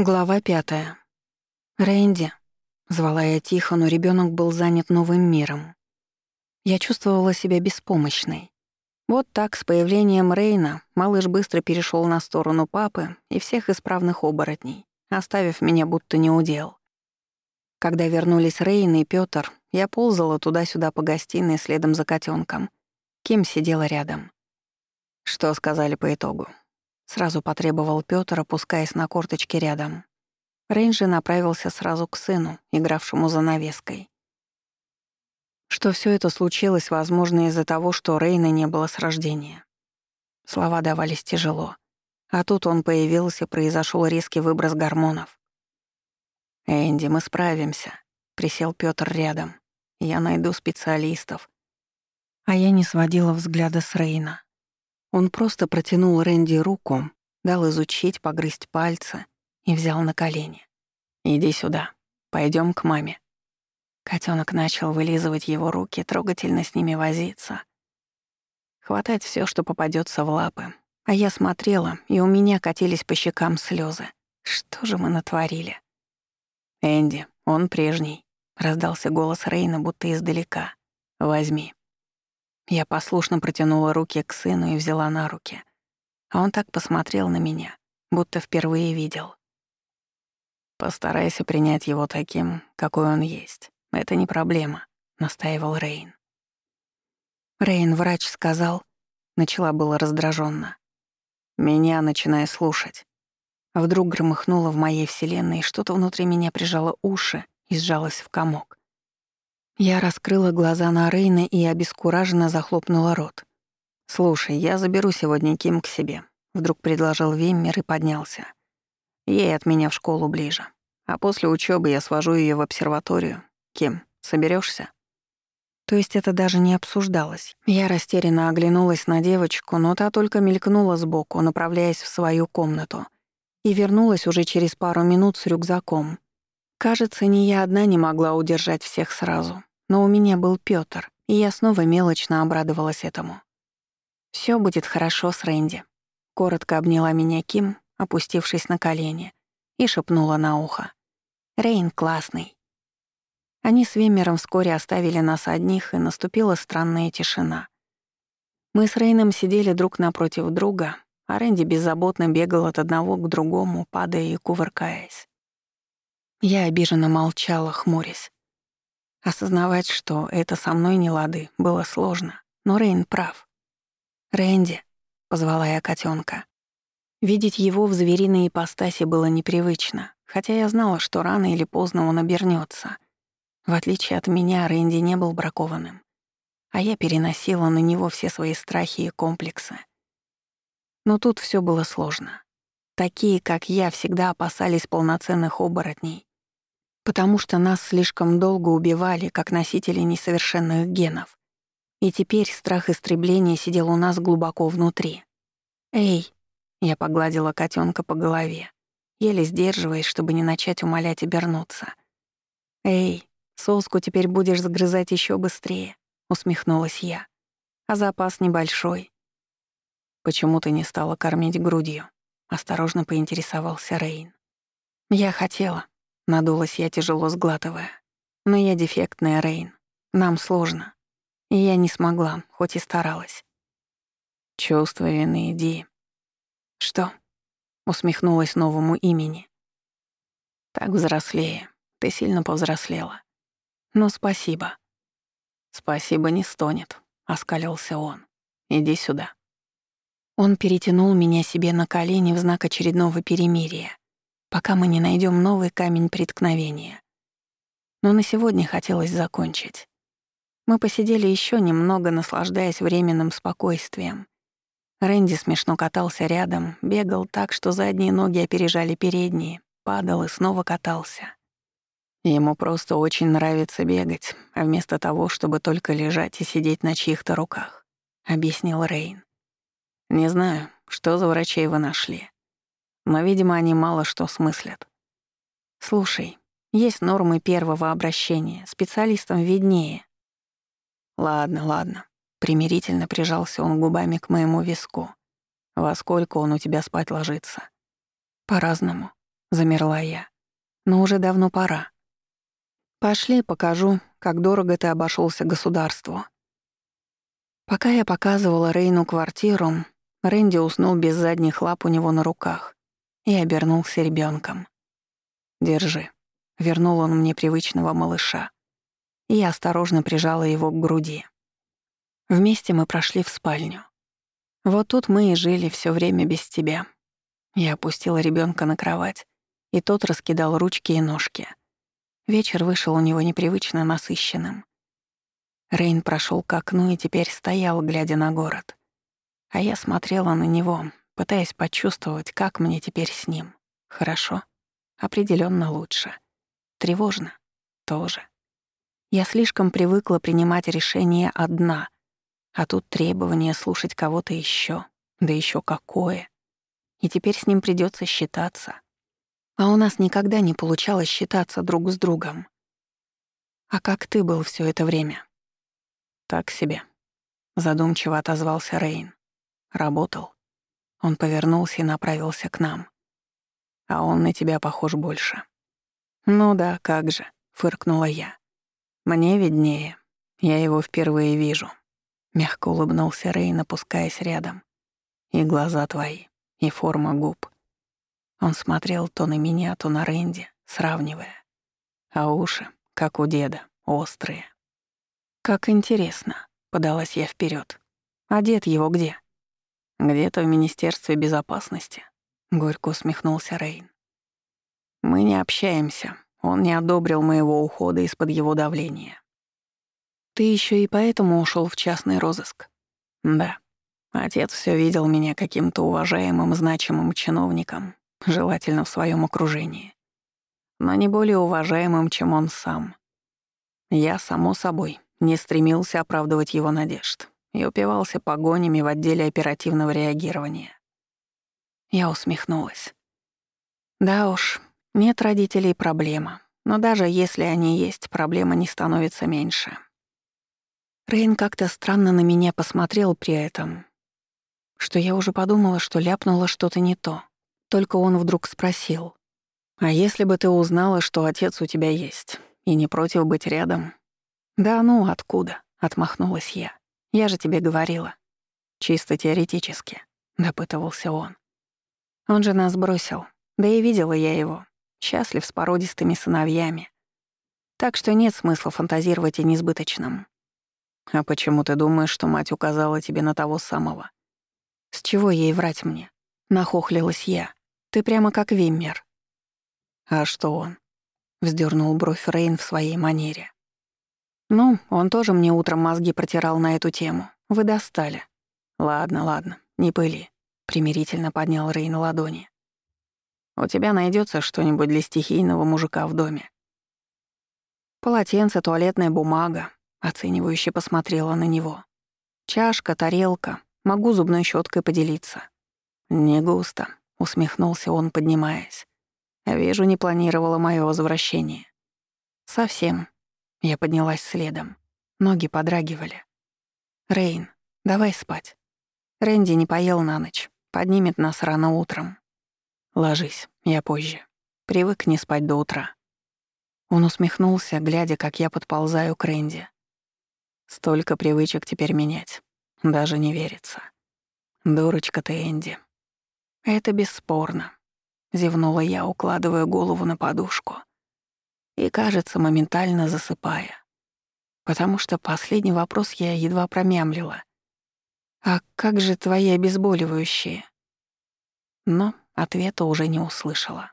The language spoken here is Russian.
Глава пятая. «Рэнди», — звала я тихо, но ребенок был занят новым миром. Я чувствовала себя беспомощной. Вот так, с появлением Рейна, малыш быстро перешел на сторону папы и всех исправных оборотней, оставив меня будто не удел. Когда вернулись Рейн и Пётр, я ползала туда-сюда по гостиной следом за котенком. Ким сидела рядом. Что сказали по итогу? Сразу потребовал Пётр, опускаясь на корточки рядом. Рейнджи направился сразу к сыну, игравшему за навеской. Что все это случилось, возможно, из-за того, что Рейна не было с рождения. Слова давались тяжело. А тут он появился, произошел резкий выброс гормонов. «Энди, мы справимся», — присел Пётр рядом. «Я найду специалистов». А я не сводила взгляда с Рейна. Он просто протянул Рэнди руку, дал изучить, погрызть пальцы и взял на колени. «Иди сюда, пойдем к маме». Котенок начал вылизывать его руки, трогательно с ними возиться. Хватать все, что попадется в лапы. А я смотрела, и у меня катились по щекам слезы. Что же мы натворили? «Энди, он прежний», — раздался голос Рейна, будто издалека. «Возьми». Я послушно протянула руки к сыну и взяла на руки. А он так посмотрел на меня, будто впервые видел. «Постарайся принять его таким, какой он есть. Это не проблема», — настаивал Рейн. Рейн, врач, сказал, начала было раздраженно. Меня начиная слушать. Вдруг громыхнуло в моей вселенной, и что-то внутри меня прижало уши и сжалось в комок. Я раскрыла глаза на Рейна и обескураженно захлопнула рот. «Слушай, я заберу сегодня Ким к себе», — вдруг предложил Виммер и поднялся. Ей от меня в школу ближе. А после учебы я свожу ее в обсерваторию. Ким, соберешься? То есть это даже не обсуждалось. Я растерянно оглянулась на девочку, но та только мелькнула сбоку, направляясь в свою комнату, и вернулась уже через пару минут с рюкзаком. Кажется, ни я одна не могла удержать всех сразу. Но у меня был Пётр, и я снова мелочно обрадовалась этому. Всё будет хорошо с Рэнди», — коротко обняла меня Ким, опустившись на колени, и шепнула на ухо. «Рейн классный». Они с Виммером вскоре оставили нас одних, и наступила странная тишина. Мы с Рейном сидели друг напротив друга, а Рэнди беззаботно бегал от одного к другому, падая и кувыркаясь. Я обиженно молчала, хмурясь. Осознавать, что это со мной не лады, было сложно, но Рейн прав. «Рэнди», — позвала я котенка. Видеть его в звериной ипостаси было непривычно, хотя я знала, что рано или поздно он обернется. В отличие от меня, Рэнди не был бракованным, а я переносила на него все свои страхи и комплексы. Но тут все было сложно. Такие, как я, всегда опасались полноценных оборотней, потому что нас слишком долго убивали, как носители несовершенных генов. И теперь страх истребления сидел у нас глубоко внутри. «Эй!» — я погладила котенка по голове, еле сдерживаясь, чтобы не начать умолять обернуться. «Эй, соску теперь будешь загрызать еще быстрее», — усмехнулась я. «А запас небольшой». «Почему ты не стала кормить грудью?» — осторожно поинтересовался Рейн. «Я хотела», Надулась я, тяжело сглатывая. Но я дефектная, Рейн. Нам сложно. И я не смогла, хоть и старалась. Чувство вины, Ди. Что? Усмехнулась новому имени. Так взрослее. Ты сильно повзрослела. Но спасибо. Спасибо не стонет, оскалился он. Иди сюда. Он перетянул меня себе на колени в знак очередного перемирия пока мы не найдем новый камень преткновения. Но на сегодня хотелось закончить. Мы посидели еще немного, наслаждаясь временным спокойствием. Рэнди смешно катался рядом, бегал так, что задние ноги опережали передние, падал и снова катался. Ему просто очень нравится бегать, а вместо того, чтобы только лежать и сидеть на чьих-то руках, — объяснил Рейн. «Не знаю, что за врачей вы нашли но, видимо, они мало что смыслят. Слушай, есть нормы первого обращения, специалистам виднее. Ладно, ладно. Примирительно прижался он губами к моему виску. Во сколько он у тебя спать ложится? По-разному. замерла я. «Но уже давно пора. Пошли, покажу, как дорого ты обошелся государству». Пока я показывала Рейну квартиру, Рэнди уснул без задних лап у него на руках и обернулся ребенком. «Держи». Вернул он мне привычного малыша. Я осторожно прижала его к груди. Вместе мы прошли в спальню. Вот тут мы и жили все время без тебя. Я опустила ребенка на кровать, и тот раскидал ручки и ножки. Вечер вышел у него непривычно насыщенным. Рейн прошел к окну и теперь стоял, глядя на город. А я смотрела на него, пытаясь почувствовать, как мне теперь с ним. Хорошо? определенно лучше. Тревожно? Тоже. Я слишком привыкла принимать решения одна, а тут требование слушать кого-то еще, да еще какое. И теперь с ним придется считаться. А у нас никогда не получалось считаться друг с другом. А как ты был все это время? Так себе. Задумчиво отозвался Рейн. Работал. Он повернулся и направился к нам. А он на тебя похож больше. Ну да, как же, фыркнула я. Мне виднее. Я его впервые вижу. Мягко улыбнулся Рейн, опускаясь рядом. И глаза твои, и форма губ. Он смотрел то на меня, то на Рэнди, сравнивая. А уши, как у деда, острые. «Как интересно», — подалась я вперед. «А дед его где?» «Где-то в Министерстве безопасности», — горько усмехнулся Рейн. «Мы не общаемся. Он не одобрил моего ухода из-под его давления». «Ты еще и поэтому ушел в частный розыск?» «Да. Отец все видел меня каким-то уважаемым, значимым чиновником, желательно в своем окружении. Но не более уважаемым, чем он сам. Я, само собой, не стремился оправдывать его надежд и упивался погонями в отделе оперативного реагирования. Я усмехнулась. Да уж, нет родителей — проблема. Но даже если они есть, проблема не становится меньше. Рейн как-то странно на меня посмотрел при этом, что я уже подумала, что ляпнула что-то не то. Только он вдруг спросил, «А если бы ты узнала, что отец у тебя есть, и не против быть рядом, «Да ну, откуда?» — отмахнулась я. «Я же тебе говорила». «Чисто теоретически», — допытывался он. «Он же нас бросил. Да и видела я его. Счастлив с породистыми сыновьями. Так что нет смысла фантазировать о несбыточном». «А почему ты думаешь, что мать указала тебе на того самого?» «С чего ей врать мне?» — нахохлилась я. «Ты прямо как Виммер». «А что он?» — вздернул бровь Рейн в своей манере. «Ну, он тоже мне утром мозги протирал на эту тему. Вы достали». «Ладно, ладно, не пыли», — примирительно поднял Рей на ладони. «У тебя найдется что-нибудь для стихийного мужика в доме?» «Полотенце, туалетная бумага», — оценивающе посмотрела на него. «Чашка, тарелка. Могу зубной щеткой поделиться». «Не густо», — усмехнулся он, поднимаясь. «Вижу, не планировала мое возвращение». «Совсем», я поднялась следом. Ноги подрагивали. «Рейн, давай спать. Рэнди не поел на ночь. Поднимет нас рано утром. Ложись, я позже. Привык не спать до утра». Он усмехнулся, глядя, как я подползаю к Рэнди. Столько привычек теперь менять. Даже не верится. Дурочка ты, Энди. Это бесспорно. Зевнула я, укладывая голову на подушку и, кажется, моментально засыпая. Потому что последний вопрос я едва промямлила. «А как же твои обезболивающие?» Но ответа уже не услышала.